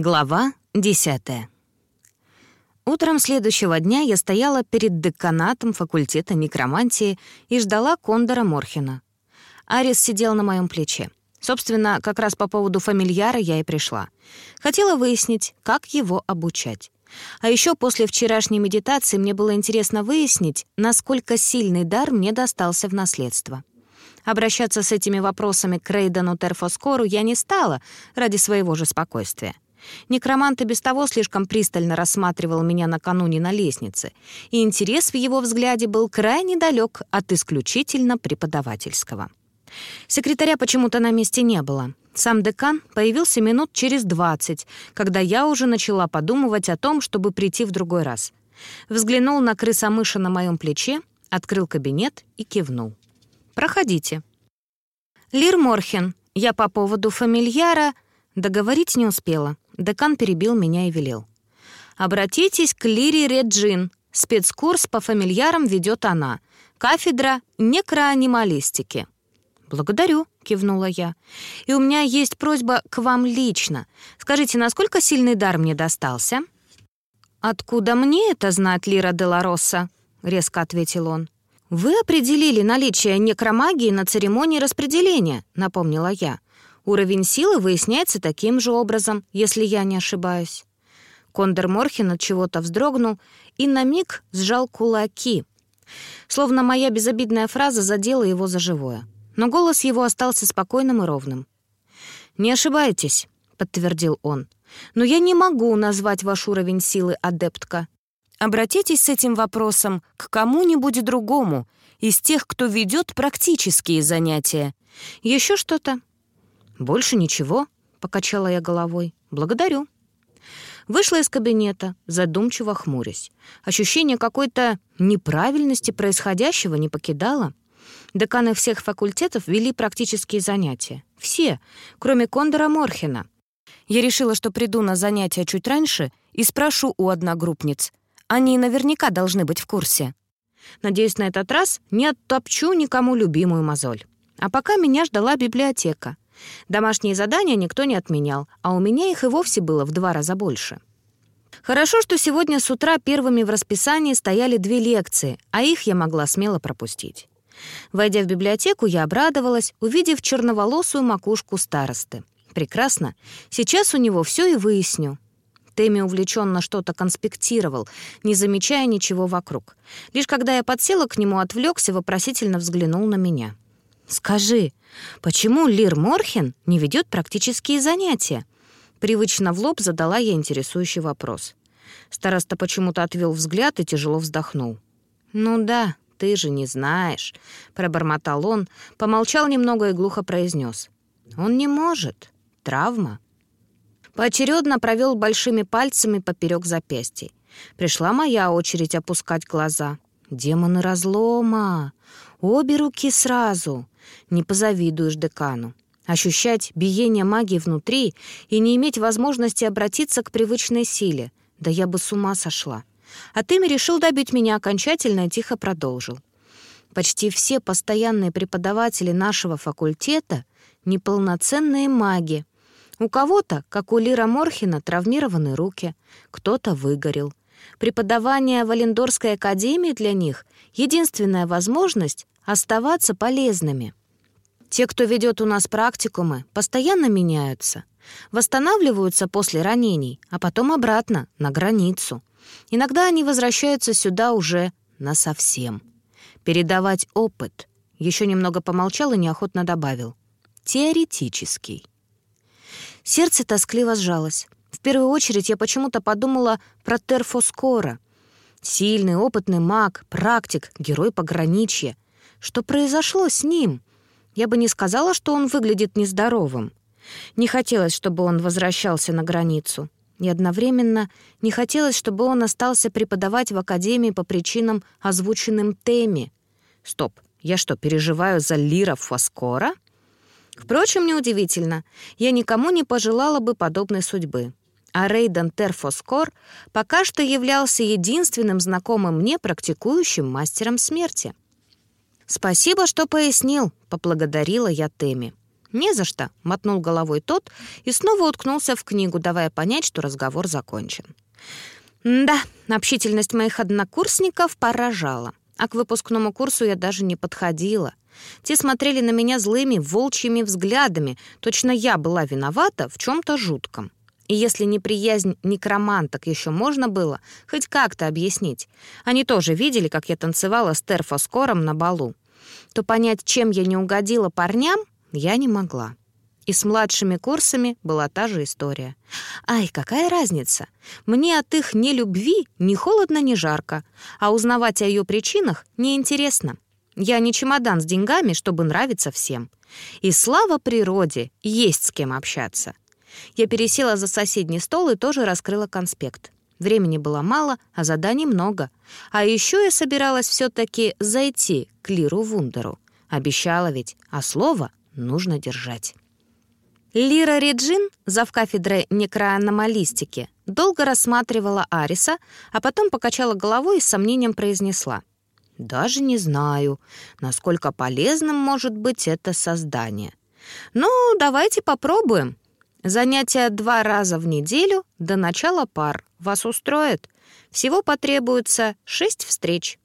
Глава 10. Утром следующего дня я стояла перед деканатом факультета некромантии и ждала Кондора Морхина. Арис сидел на моем плече. Собственно, как раз по поводу фамильяра я и пришла. Хотела выяснить, как его обучать. А еще после вчерашней медитации мне было интересно выяснить, насколько сильный дар мне достался в наследство. Обращаться с этими вопросами к Рейдену Терфоскору я не стала ради своего же спокойствия. Некромант и без того слишком пристально рассматривал меня накануне на лестнице, и интерес в его взгляде был крайне далек от исключительно преподавательского. Секретаря почему-то на месте не было. Сам декан появился минут через двадцать, когда я уже начала подумывать о том, чтобы прийти в другой раз. Взглянул на крысомыша на моем плече, открыл кабинет и кивнул. «Проходите». «Лир Морхен, я по поводу фамильяра...» Договорить не успела. Декан перебил меня и велел. «Обратитесь к Лире Реджин. Спецкурс по фамильярам ведет она. Кафедра некроанималистики». «Благодарю», — кивнула я. «И у меня есть просьба к вам лично. Скажите, насколько сильный дар мне достался?» «Откуда мне это знать, Лира Деларосса?» — резко ответил он. «Вы определили наличие некромагии на церемонии распределения», — напомнила я. Уровень силы выясняется таким же образом, если я не ошибаюсь. Кондор Морхин от чего-то вздрогнул и на миг сжал кулаки. Словно моя безобидная фраза задела его за живое. Но голос его остался спокойным и ровным. «Не ошибаетесь», — подтвердил он. «Но я не могу назвать ваш уровень силы, адептка. Обратитесь с этим вопросом к кому-нибудь другому из тех, кто ведет практические занятия. Еще что-то?» «Больше ничего», — покачала я головой. «Благодарю». Вышла из кабинета, задумчиво хмурясь. Ощущение какой-то неправильности происходящего не покидало. Деканы всех факультетов вели практические занятия. Все, кроме Кондора Морхена. Я решила, что приду на занятия чуть раньше и спрошу у одногруппниц. Они наверняка должны быть в курсе. Надеюсь, на этот раз не оттопчу никому любимую мозоль. А пока меня ждала библиотека — Домашние задания никто не отменял, а у меня их и вовсе было в два раза больше. Хорошо, что сегодня с утра первыми в расписании стояли две лекции, а их я могла смело пропустить. Войдя в библиотеку, я обрадовалась, увидев черноволосую макушку старосты. Прекрасно. Сейчас у него все и выясню. Тэмми увлеченно что-то конспектировал, не замечая ничего вокруг. Лишь когда я подсела к нему, отвлекся, вопросительно взглянул на меня. «Скажи, почему Лир Морхен не ведет практические занятия?» Привычно в лоб задала я интересующий вопрос. Староста почему-то отвел взгляд и тяжело вздохнул. «Ну да, ты же не знаешь», — пробормотал он, помолчал немного и глухо произнес. «Он не может. Травма». Поочередно провел большими пальцами поперек запястья. Пришла моя очередь опускать глаза. «Демоны разлома! Обе руки сразу!» Не позавидуешь декану. Ощущать биение магии внутри и не иметь возможности обратиться к привычной силе. Да я бы с ума сошла. А Тэмми решил добить меня окончательно и тихо продолжил. Почти все постоянные преподаватели нашего факультета — неполноценные маги. У кого-то, как у Лира Морхина, травмированы руки, кто-то выгорел. Преподавание в Валендорской академии для них — единственная возможность оставаться полезными. Те, кто ведет у нас практикумы, постоянно меняются. Восстанавливаются после ранений, а потом обратно, на границу. Иногда они возвращаются сюда уже насовсем. Передавать опыт. Еще немного помолчал и неохотно добавил. Теоретический. Сердце тоскливо сжалось. В первую очередь я почему-то подумала про Терфоскора. Сильный, опытный маг, практик, герой пограничья. Что произошло с ним? Я бы не сказала, что он выглядит нездоровым. Не хотелось, чтобы он возвращался на границу. И одновременно не хотелось, чтобы он остался преподавать в академии по причинам, озвученным Теми. Стоп, я что, переживаю за Лира Фоскора? Впрочем, неудивительно. Я никому не пожелала бы подобной судьбы. А Рейден Терфоскор пока что являлся единственным знакомым мне практикующим мастером смерти. «Спасибо, что пояснил», — поблагодарила я Теми. «Не за что», — мотнул головой тот и снова уткнулся в книгу, давая понять, что разговор закончен. Да, общительность моих однокурсников поражала. А к выпускному курсу я даже не подходила. Те смотрели на меня злыми, волчьими взглядами. Точно я была виновата в чем-то жутком. И если неприязнь некроманток еще можно было хоть как-то объяснить, они тоже видели, как я танцевала с терфоскором на балу, то понять, чем я не угодила парням, я не могла. И с младшими курсами была та же история. Ай, какая разница? Мне от их нелюбви ни холодно, ни жарко, а узнавать о ее причинах неинтересно. Я не чемодан с деньгами, чтобы нравиться всем. И слава природе, есть с кем общаться. Я пересела за соседний стол и тоже раскрыла конспект. Времени было мало, а заданий много. А еще я собиралась все-таки зайти к Лиру Вундеру. Обещала ведь, а слово нужно держать. Лира Реджин, завкафедрой некроаномалистики, долго рассматривала Ариса, а потом покачала головой и с сомнением произнесла. «Даже не знаю, насколько полезным может быть это создание. Ну, давайте попробуем. Занятия два раза в неделю до начала пар. Вас устроит? Всего потребуется шесть встреч».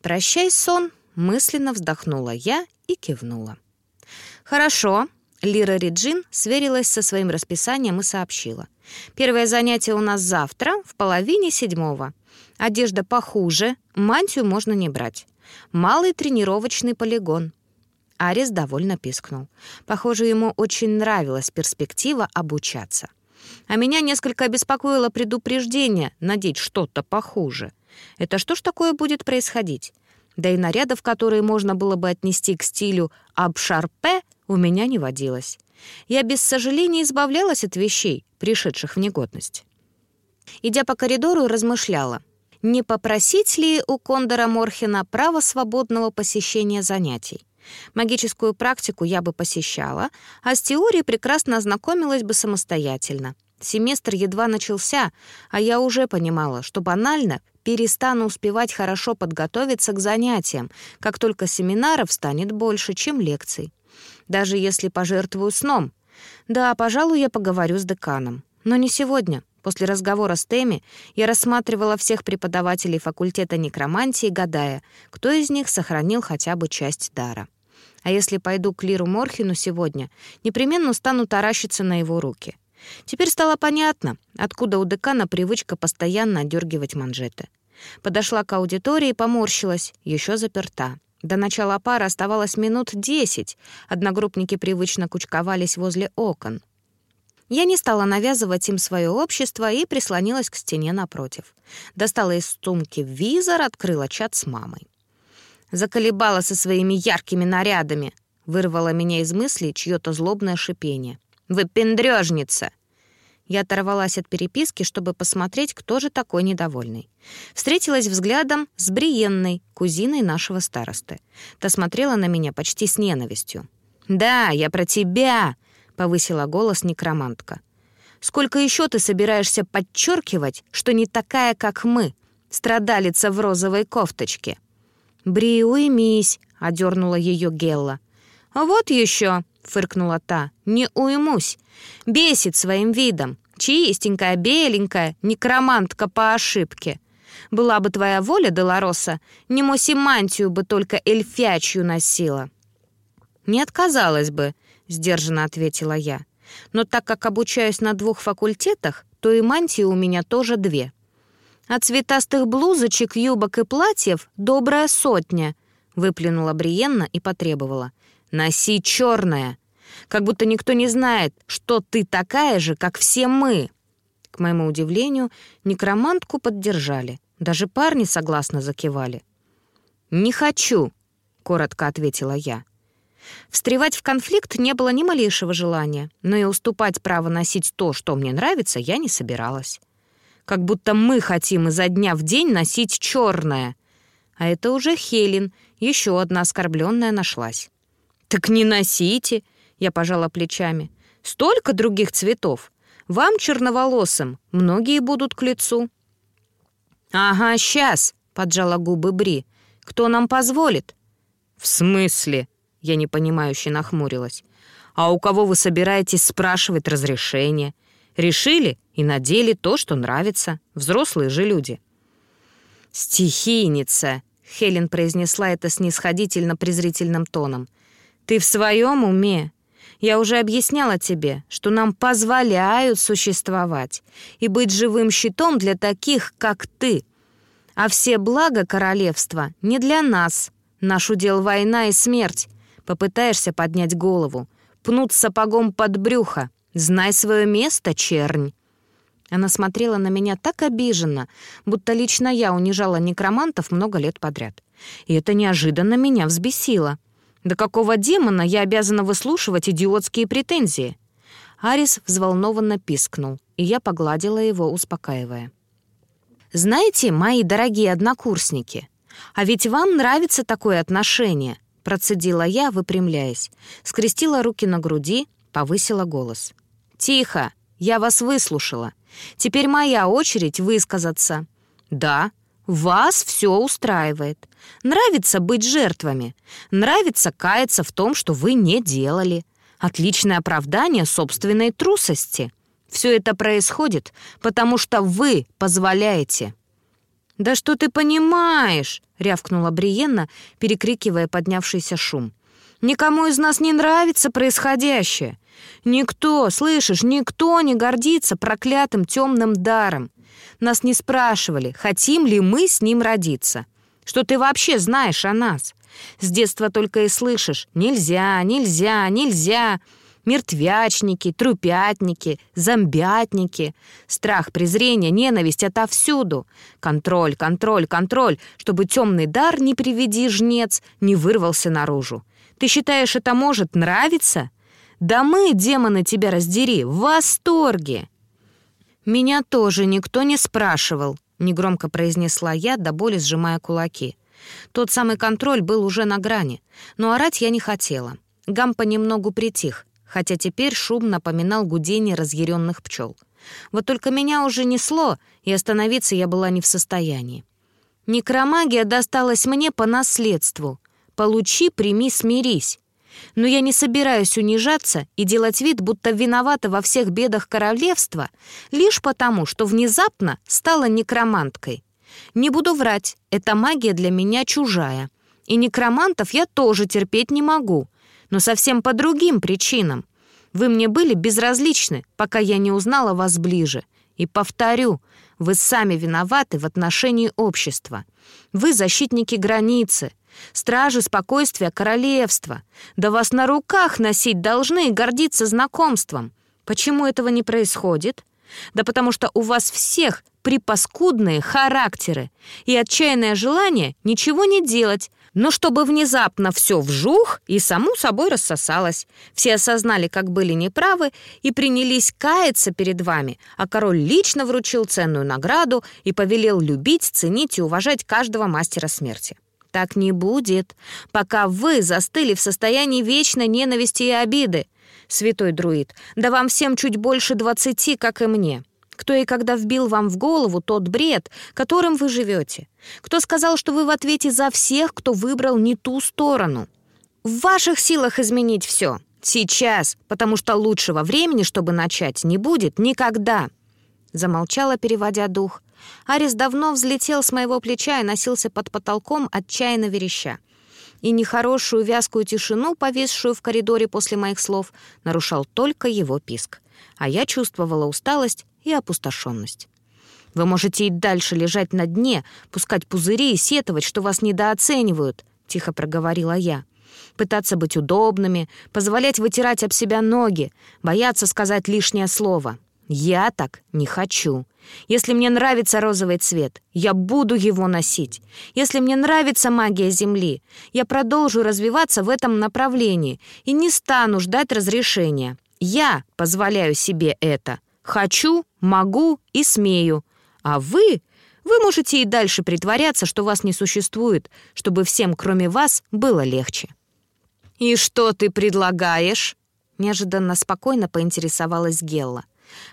«Прощай, сон», — мысленно вздохнула я и кивнула. «Хорошо», Лира Риджин сверилась со своим расписанием и сообщила. «Первое занятие у нас завтра в половине седьмого. Одежда похуже, мантию можно не брать. Малый тренировочный полигон». Арис довольно пискнул. Похоже, ему очень нравилась перспектива обучаться. А меня несколько обеспокоило предупреждение надеть что-то похуже. Это что ж такое будет происходить? Да и нарядов, которые можно было бы отнести к стилю «абшарпе», у меня не водилось. Я без сожаления избавлялась от вещей, пришедших в негодность. Идя по коридору, размышляла, не попросить ли у Кондора Морхена право свободного посещения занятий. Магическую практику я бы посещала, а с теорией прекрасно ознакомилась бы самостоятельно. Семестр едва начался, а я уже понимала, что банально перестану успевать хорошо подготовиться к занятиям, как только семинаров станет больше, чем лекций даже если пожертвую сном. Да, пожалуй, я поговорю с деканом. Но не сегодня. После разговора с Теми я рассматривала всех преподавателей факультета некромантии, гадая, кто из них сохранил хотя бы часть дара. А если пойду к Лиру Морхину сегодня, непременно стану таращиться на его руки. Теперь стало понятно, откуда у декана привычка постоянно отдергивать манжеты. Подошла к аудитории и поморщилась, еще заперта. До начала пары оставалось минут десять. Одногруппники привычно кучковались возле окон. Я не стала навязывать им свое общество и прислонилась к стене напротив. Достала из сумки визор, открыла чат с мамой. Заколебала со своими яркими нарядами. Вырвала меня из мыслей чье-то злобное шипение. «Вы пендрёжница!» Я оторвалась от переписки, чтобы посмотреть, кто же такой недовольный. Встретилась взглядом с Бриенной, кузиной нашего старосты. Та смотрела на меня почти с ненавистью. «Да, я про тебя!» — повысила голос некромантка. «Сколько еще ты собираешься подчеркивать, что не такая, как мы, страдалица в розовой кофточке?» «Бри, уймись!» — одернула ее Гелла. «Вот еще!» — фыркнула та. «Не уймусь. Бесит своим видом. Чистенькая, беленькая, некромантка по ошибке. Была бы твоя воля, Долороса, немоси мантию бы только эльфячью носила». «Не отказалась бы», — сдержанно ответила я. «Но так как обучаюсь на двух факультетах, то и мантии у меня тоже две. От цветастых блузочек, юбок и платьев добрая сотня», — выплюнула Бриенна и потребовала. Носи черное, как будто никто не знает, что ты такая же, как все мы. К моему удивлению, некромантку поддержали. Даже парни согласно закивали. «Не хочу», — коротко ответила я. Встревать в конфликт не было ни малейшего желания, но и уступать право носить то, что мне нравится, я не собиралась. Как будто мы хотим изо дня в день носить черное. А это уже Хелен, еще одна оскорбленная нашлась. «Так не носите!» — я пожала плечами. «Столько других цветов! Вам, черноволосым, многие будут к лицу». «Ага, сейчас!» — поджала губы Бри. «Кто нам позволит?» «В смысле?» — я непонимающе нахмурилась. А у кого вы собираетесь спрашивать разрешение? Решили и надели то, что нравится. Взрослые же люди. «Стихийница!» — Хелен произнесла это снисходительно-презрительным тоном. «Ты в своем уме? Я уже объясняла тебе, что нам позволяют существовать и быть живым щитом для таких, как ты. А все блага королевства не для нас. Наш удел война и смерть. Попытаешься поднять голову, пнут сапогом под брюхо. Знай свое место, чернь». Она смотрела на меня так обиженно, будто лично я унижала некромантов много лет подряд. И это неожиданно меня взбесило. До какого демона я обязана выслушивать идиотские претензии? Арис взволнованно пискнул, и я погладила его, успокаивая. «Знаете, мои дорогие однокурсники, а ведь вам нравится такое отношение», процедила я, выпрямляясь, скрестила руки на груди, повысила голос. «Тихо! Я вас выслушала. Теперь моя очередь высказаться. Да, вас все устраивает. Нравится быть жертвами. Нравится каяться в том, что вы не делали. Отличное оправдание собственной трусости. Все это происходит, потому что вы позволяете. «Да что ты понимаешь?» — рявкнула Бриенна, перекрикивая поднявшийся шум. «Никому из нас не нравится происходящее. Никто, слышишь, никто не гордится проклятым темным даром. Нас не спрашивали, хотим ли мы с ним родиться. Что ты вообще знаешь о нас? С детства только и слышишь «нельзя, нельзя, нельзя». Мертвячники, трупятники, зомбятники. Страх, презрение, ненависть — отовсюду. Контроль, контроль, контроль, чтобы темный дар, не приведи жнец, не вырвался наружу. Ты считаешь, это может нравиться? Да мы, демоны, тебя раздери, в восторге!» «Меня тоже никто не спрашивал», — негромко произнесла я, до боли сжимая кулаки. Тот самый контроль был уже на грани, но орать я не хотела. Гам понемногу притих, хотя теперь шум напоминал гудение разъяренных пчел. Вот только меня уже несло, и остановиться я была не в состоянии. Некромагия досталась мне по наследству. Получи, прими, смирись. Но я не собираюсь унижаться и делать вид, будто виновата во всех бедах королевства, лишь потому, что внезапно стала некроманткой. Не буду врать, эта магия для меня чужая. И некромантов я тоже терпеть не могу, но совсем по другим причинам. Вы мне были безразличны, пока я не узнала вас ближе. И повторю, вы сами виноваты в отношении общества. Вы защитники границы, Стражи спокойствия королевства. Да вас на руках носить должны и гордиться знакомством. Почему этого не происходит? Да потому что у вас всех припаскудные характеры и отчаянное желание ничего не делать, но чтобы внезапно все вжух и саму собой рассосалось. Все осознали, как были неправы, и принялись каяться перед вами, а король лично вручил ценную награду и повелел любить, ценить и уважать каждого мастера смерти. Так не будет, пока вы застыли в состоянии вечной ненависти и обиды. Святой друид, да вам всем чуть больше двадцати, как и мне. Кто и когда вбил вам в голову тот бред, которым вы живете? Кто сказал, что вы в ответе за всех, кто выбрал не ту сторону? В ваших силах изменить все. Сейчас, потому что лучшего времени, чтобы начать, не будет никогда. Замолчала, переводя дух. Арис давно взлетел с моего плеча и носился под потолком, отчаянно вереща. И нехорошую вязкую тишину, повисшую в коридоре после моих слов, нарушал только его писк. А я чувствовала усталость и опустошенность. Вы можете и дальше лежать на дне, пускать пузыри и сетовать, что вас недооценивают, — тихо проговорила я. Пытаться быть удобными, позволять вытирать об себя ноги, бояться сказать лишнее слово. Я так не хочу. Если мне нравится розовый цвет, я буду его носить. Если мне нравится магия Земли, я продолжу развиваться в этом направлении и не стану ждать разрешения. Я позволяю себе это. Хочу, могу и смею. А вы... Вы можете и дальше притворяться, что вас не существует, чтобы всем, кроме вас, было легче. «И что ты предлагаешь?» Неожиданно спокойно поинтересовалась Гелла.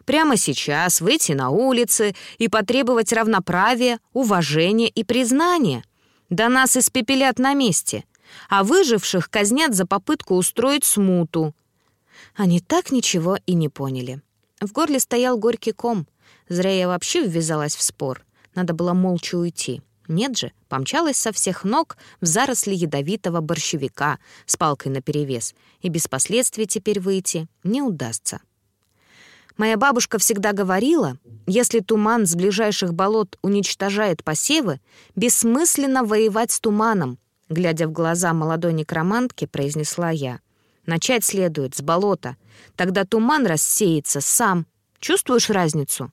Прямо сейчас выйти на улицы и потребовать равноправия, уважения и признания. Да нас испепелят на месте, а выживших казнят за попытку устроить смуту. Они так ничего и не поняли. В горле стоял горький ком. Зря я вообще ввязалась в спор. Надо было молча уйти. Нет же, помчалась со всех ног в заросли ядовитого борщевика с палкой наперевес, и без последствий теперь выйти не удастся. Моя бабушка всегда говорила, если туман с ближайших болот уничтожает посевы, бессмысленно воевать с туманом, глядя в глаза молодой некромантки, произнесла я. Начать следует с болота, тогда туман рассеется сам. Чувствуешь разницу?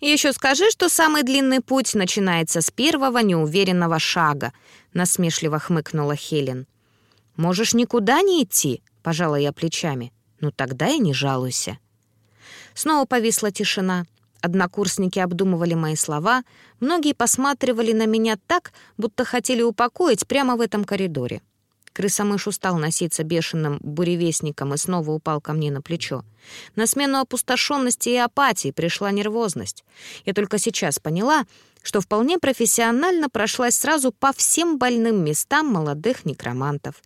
Еще скажи, что самый длинный путь начинается с первого неуверенного шага», — насмешливо хмыкнула Хелен. «Можешь никуда не идти», — пожала я плечами. «Ну тогда и не жалуйся». Снова повисла тишина. Однокурсники обдумывали мои слова, многие посматривали на меня так, будто хотели упокоить прямо в этом коридоре. Крыса-мышь устал носиться бешеным буревестником и снова упал ко мне на плечо. На смену опустошенности и апатии пришла нервозность. Я только сейчас поняла, что вполне профессионально прошлась сразу по всем больным местам молодых некромантов.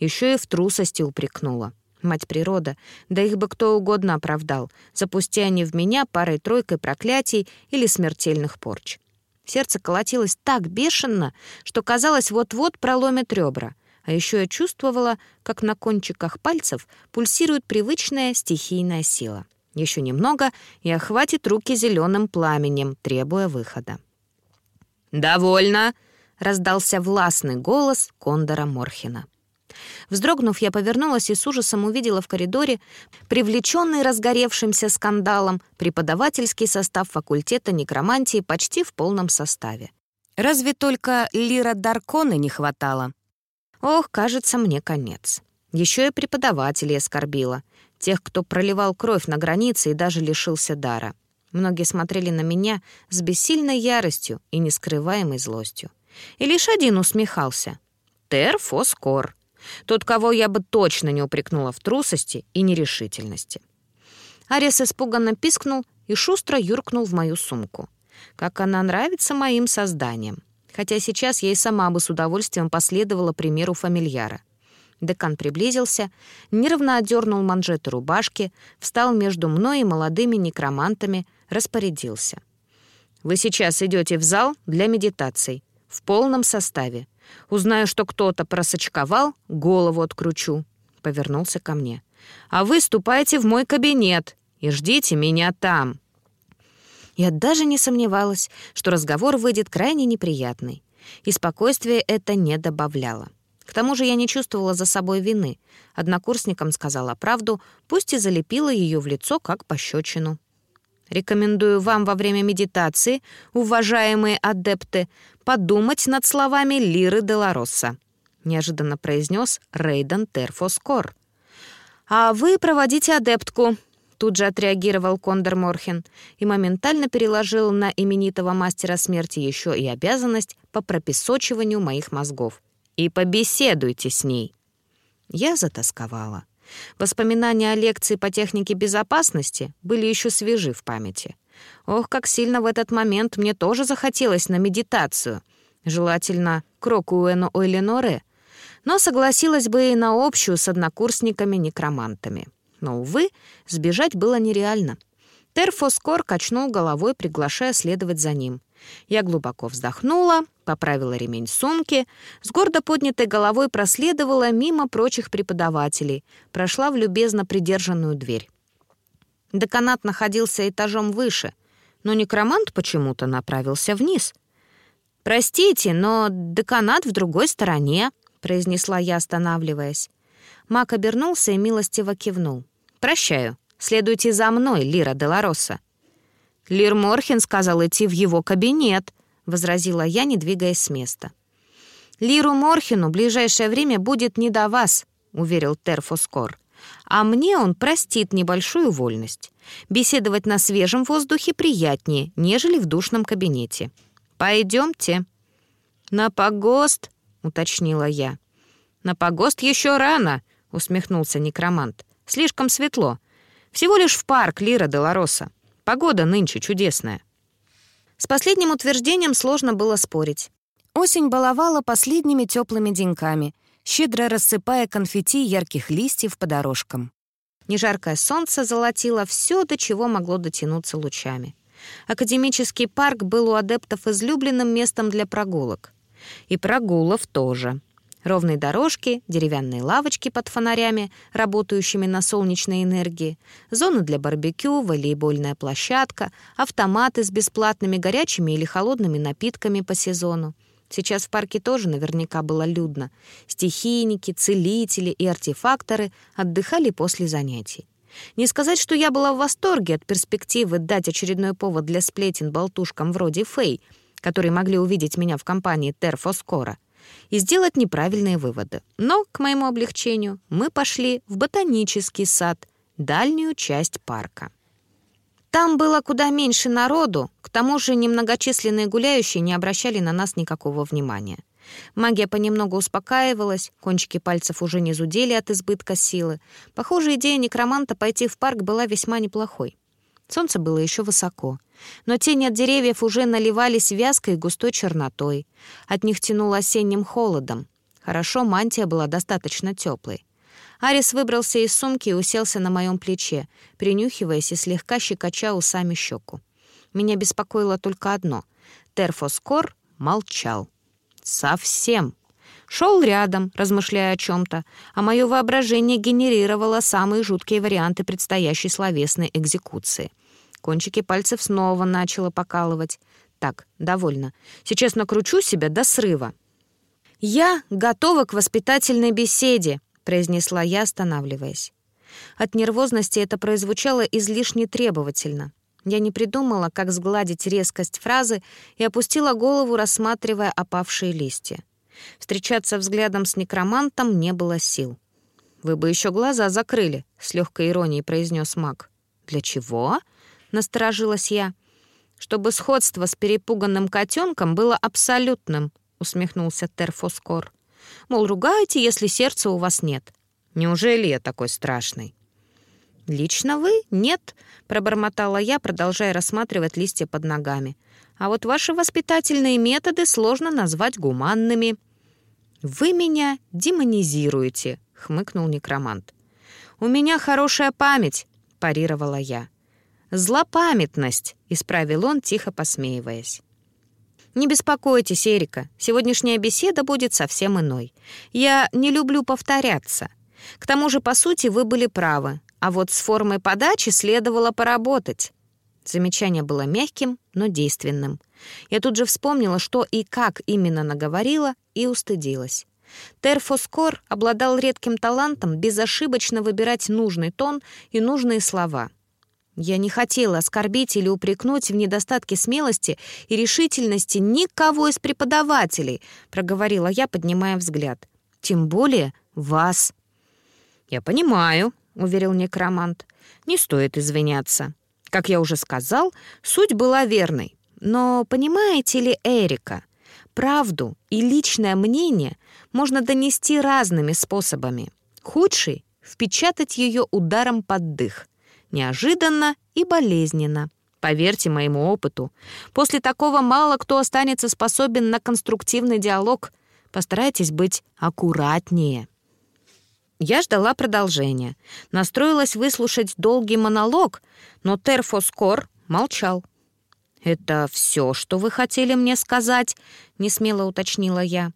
Еще и в трусости упрекнула. Мать природа, да их бы кто угодно оправдал, запусти они в меня парой-тройкой проклятий или смертельных порч. Сердце колотилось так бешено, что казалось, вот-вот проломит ребра. А еще я чувствовала, как на кончиках пальцев пульсирует привычная стихийная сила. Еще немного, и охватит руки зеленым пламенем, требуя выхода. «Довольно!» — раздался властный голос Кондора Морхина. Вздрогнув, я повернулась и с ужасом увидела в коридоре привлеченный разгоревшимся скандалом преподавательский состав факультета некромантии почти в полном составе. Разве только Лира Дарконы не хватало. Ох, кажется, мне конец. Еще и преподавателей оскорбила. Тех, кто проливал кровь на границе и даже лишился дара. Многие смотрели на меня с бессильной яростью и нескрываемой злостью. И лишь один усмехался. Тер Фоскор. Тот, кого я бы точно не упрекнула в трусости и нерешительности. Арис испуганно пискнул и шустро юркнул в мою сумку. Как она нравится моим созданиям хотя сейчас я и сама бы с удовольствием последовала примеру фамильяра. Декан приблизился, нервно отдернул манжеты рубашки, встал между мной и молодыми некромантами, распорядился. «Вы сейчас идете в зал для медитаций, в полном составе. Узнаю, что кто-то просочковал, голову откручу». Повернулся ко мне. «А вы ступайте в мой кабинет и ждите меня там». Я даже не сомневалась, что разговор выйдет крайне неприятный. И спокойствие это не добавляло. К тому же я не чувствовала за собой вины. Однокурсникам сказала правду, пусть и залепила ее в лицо, как пощечину. Рекомендую вам во время медитации, уважаемые адепты, подумать над словами Лиры Деларосса», — неожиданно произнес Рейден Терфоскор. «А вы проводите адептку», Тут же отреагировал Кондор Морхен и моментально переложил на именитого мастера смерти еще и обязанность по пропесочиванию моих мозгов. «И побеседуйте с ней». Я затасковала. Воспоминания о лекции по технике безопасности были еще свежи в памяти. Ох, как сильно в этот момент мне тоже захотелось на медитацию. Желательно к Рокуэну Ойленоре. Но согласилась бы и на общую с однокурсниками-некромантами но, увы, сбежать было нереально. Терфоскор качнул головой, приглашая следовать за ним. Я глубоко вздохнула, поправила ремень сумки, с гордо поднятой головой проследовала мимо прочих преподавателей, прошла в любезно придержанную дверь. Деканат находился этажом выше, но некромант почему-то направился вниз. «Простите, но деканат в другой стороне», — произнесла я, останавливаясь. Мак обернулся и милостиво кивнул. «Прощаю. Следуйте за мной, Лира Делароса». «Лир Морхен сказал идти в его кабинет», — возразила я, не двигаясь с места. «Лиру Морхену в ближайшее время будет не до вас», — уверил Терфоскор. «А мне он простит небольшую вольность. Беседовать на свежем воздухе приятнее, нежели в душном кабинете. Пойдемте». «На погост», — уточнила я. «На погост еще рано», — усмехнулся некромант. Слишком светло. Всего лишь в парк Лира де Лароса. Погода нынче чудесная. С последним утверждением сложно было спорить. Осень баловала последними теплыми деньками, щедро рассыпая конфетти ярких листьев по дорожкам. Нежаркое солнце золотило все, до чего могло дотянуться лучами. Академический парк был у адептов излюбленным местом для прогулок. И прогулов тоже. Ровные дорожки, деревянные лавочки под фонарями, работающими на солнечной энергии, зоны для барбекю, волейбольная площадка, автоматы с бесплатными горячими или холодными напитками по сезону. Сейчас в парке тоже наверняка было людно. Стихийники, целители и артефакторы отдыхали после занятий. Не сказать, что я была в восторге от перспективы дать очередной повод для сплетен болтушкам вроде Фэй, которые могли увидеть меня в компании Терфоскора, и сделать неправильные выводы. Но, к моему облегчению, мы пошли в ботанический сад, дальнюю часть парка. Там было куда меньше народу, к тому же немногочисленные гуляющие не обращали на нас никакого внимания. Магия понемногу успокаивалась, кончики пальцев уже не зудели от избытка силы. Похоже, идея некроманта пойти в парк была весьма неплохой. Солнце было еще высоко, но тени от деревьев уже наливались вязкой густой чернотой. От них тянуло осенним холодом. Хорошо, мантия была достаточно теплой. Арис выбрался из сумки и уселся на моем плече, принюхиваясь и слегка щекоча усами щеку. Меня беспокоило только одно — Терфоскор молчал. Совсем. Шел рядом, размышляя о чем-то, а мое воображение генерировало самые жуткие варианты предстоящей словесной экзекуции. Кончики пальцев снова начало покалывать. Так, довольно. Сейчас накручу себя до срыва. «Я готова к воспитательной беседе», — произнесла я, останавливаясь. От нервозности это прозвучало излишне требовательно. Я не придумала, как сгладить резкость фразы и опустила голову, рассматривая опавшие листья. Встречаться взглядом с некромантом не было сил. «Вы бы еще глаза закрыли», — с легкой иронией произнес маг. «Для чего?» — насторожилась я. «Чтобы сходство с перепуганным котенком было абсолютным», — усмехнулся Терфоскор. «Мол, ругайте, если сердца у вас нет». «Неужели я такой страшный?» «Лично вы? Нет», — пробормотала я, продолжая рассматривать листья под ногами. «А вот ваши воспитательные методы сложно назвать гуманными». «Вы меня демонизируете», — хмыкнул некромант. «У меня хорошая память», — парировала я. «Злопамятность», — исправил он, тихо посмеиваясь. «Не беспокойтесь, Эрика, сегодняшняя беседа будет совсем иной. Я не люблю повторяться. К тому же, по сути, вы были правы. А вот с формой подачи следовало поработать. Замечание было мягким, но действенным. Я тут же вспомнила, что и как именно наговорила, и устыдилась. Терфоскор обладал редким талантом безошибочно выбирать нужный тон и нужные слова. Я не хотела оскорбить или упрекнуть в недостатке смелости и решительности никого из преподавателей, проговорила я, поднимая взгляд. Тем более вас. «Я понимаю», — уверил некромант. «Не стоит извиняться. Как я уже сказал, суть была верной. Но понимаете ли, Эрика, правду и личное мнение можно донести разными способами. Худший — впечатать ее ударом под дых. Неожиданно и болезненно. Поверьте моему опыту, после такого мало кто останется способен на конструктивный диалог. Постарайтесь быть аккуратнее. Я ждала продолжения, настроилась выслушать долгий монолог, но Терфоскор молчал. «Это все, что вы хотели мне сказать?» — несмело уточнила я.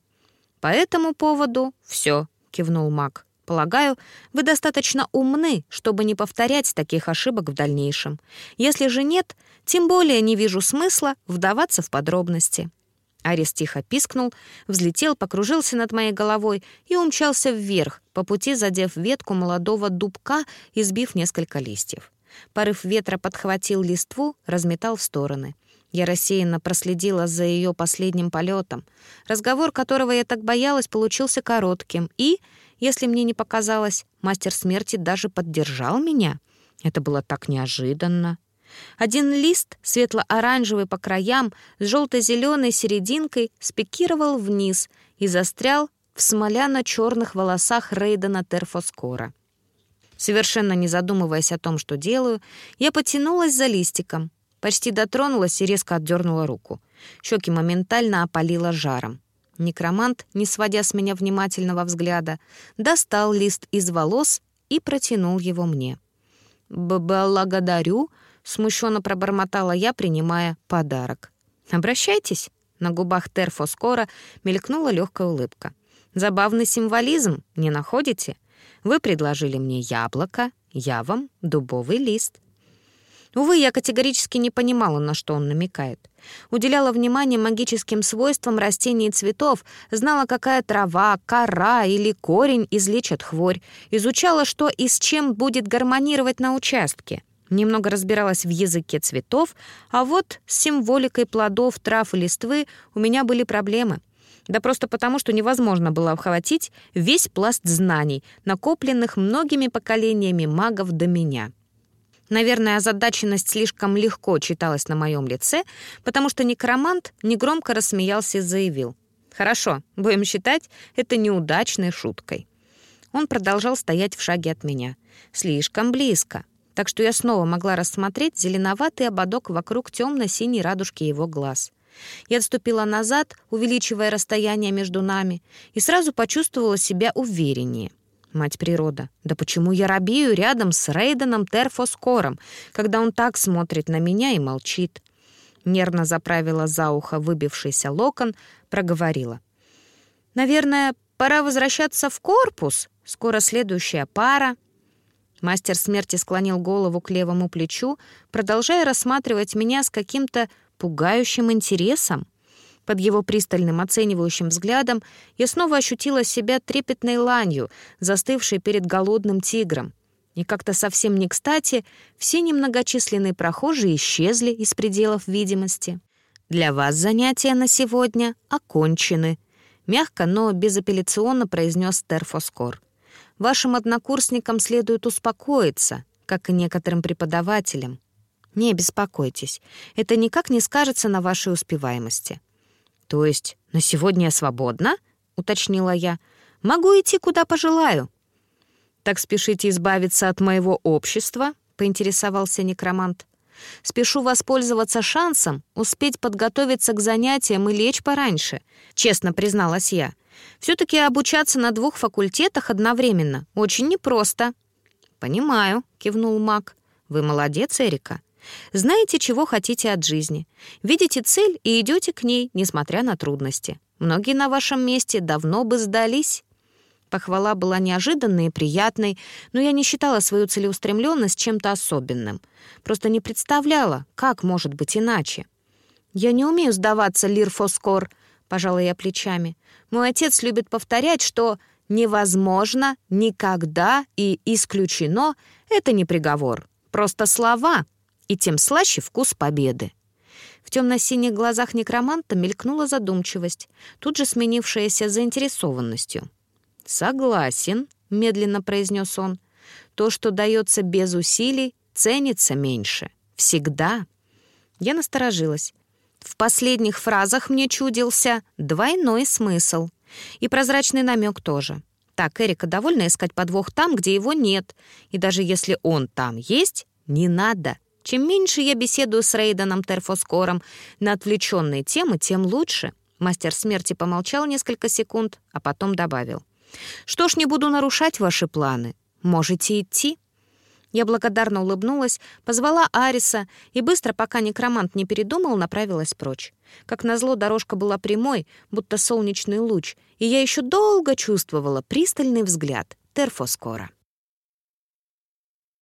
«По этому поводу все», — кивнул маг. «Полагаю, вы достаточно умны, чтобы не повторять таких ошибок в дальнейшем. Если же нет, тем более не вижу смысла вдаваться в подробности». Арис тихо пискнул, взлетел, покружился над моей головой и умчался вверх, по пути задев ветку молодого дубка и сбив несколько листьев. Порыв ветра подхватил листву, разметал в стороны. Я рассеянно проследила за ее последним полетом. Разговор, которого я так боялась, получился коротким, и, если мне не показалось, мастер смерти даже поддержал меня. Это было так неожиданно. Один лист, светло-оранжевый по краям, с желто-зеленой серединкой, спикировал вниз и застрял в смоляно-черных волосах Рейдена Терфоскора. Совершенно не задумываясь о том, что делаю, я потянулась за листиком, почти дотронулась и резко отдернула руку. Щеки моментально опалило жаром. Некромант, не сводя с меня внимательного взгляда, достал лист из волос и протянул его мне. «Благодарю», — смущенно пробормотала я, принимая подарок. «Обращайтесь». На губах Терфоскора мелькнула легкая улыбка. «Забавный символизм, не находите? Вы предложили мне яблоко, я вам дубовый лист. Увы, я категорически не понимала, на что он намекает. Уделяла внимание магическим свойствам растений и цветов, знала, какая трава, кора или корень излечат хворь, изучала, что и с чем будет гармонировать на участке. Немного разбиралась в языке цветов, а вот с символикой плодов, трав и листвы у меня были проблемы. Да просто потому, что невозможно было охватить весь пласт знаний, накопленных многими поколениями магов до меня. Наверное, озадаченность слишком легко читалась на моем лице, потому что некромант негромко рассмеялся и заявил. «Хорошо, будем считать это неудачной шуткой». Он продолжал стоять в шаге от меня. Слишком близко. Так что я снова могла рассмотреть зеленоватый ободок вокруг темно-синей радужки его глаз. Я отступила назад, увеличивая расстояние между нами, и сразу почувствовала себя увереннее — Мать природа, да почему я робею рядом с Рейденом Терфоскором, когда он так смотрит на меня и молчит? Нервно заправила за ухо выбившийся локон, проговорила. «Наверное, пора возвращаться в корпус. Скоро следующая пара». Мастер смерти склонил голову к левому плечу, продолжая рассматривать меня с каким-то пугающим интересом. Под его пристальным оценивающим взглядом я снова ощутила себя трепетной ланью, застывшей перед голодным тигром. И как-то совсем не кстати все немногочисленные прохожие исчезли из пределов видимости. «Для вас занятия на сегодня окончены», — мягко, но безапелляционно произнес Терфоскор. «Вашим однокурсникам следует успокоиться, как и некоторым преподавателям. Не беспокойтесь, это никак не скажется на вашей успеваемости. «То есть на сегодня я свободна?» — уточнила я. «Могу идти, куда пожелаю». «Так спешите избавиться от моего общества?» — поинтересовался некромант. «Спешу воспользоваться шансом успеть подготовиться к занятиям и лечь пораньше», — честно призналась я. «Все-таки обучаться на двух факультетах одновременно очень непросто». «Понимаю», — кивнул маг. «Вы молодец, Эрика. Знаете, чего хотите от жизни. Видите цель и идете к ней, несмотря на трудности. Многие на вашем месте давно бы сдались. Похвала была неожиданной и приятной, но я не считала свою целеустремленность чем-то особенным. Просто не представляла, как может быть иначе. «Я не умею сдаваться, Лир Фоскор», — пожала я плечами. «Мой отец любит повторять, что невозможно, никогда и исключено — это не приговор. Просто слова, и тем слаще вкус победы. В темно-синих глазах некроманта мелькнула задумчивость, тут же сменившаяся заинтересованностью. «Согласен», — медленно произнес он. «То, что дается без усилий, ценится меньше. Всегда». Я насторожилась. В последних фразах мне чудился двойной смысл. И прозрачный намек тоже. Так, Эрика довольна искать подвох там, где его нет. И даже если он там есть, не надо. Чем меньше я беседую с Рейденом Терфоскором на отвлеченные темы, тем лучше. Мастер смерти помолчал несколько секунд, а потом добавил. «Что ж, не буду нарушать ваши планы. Можете идти». Я благодарно улыбнулась, позвала Ариса и быстро, пока некромант не передумал, направилась прочь. Как назло, дорожка была прямой, будто солнечный луч, и я еще долго чувствовала пристальный взгляд Терфоскора.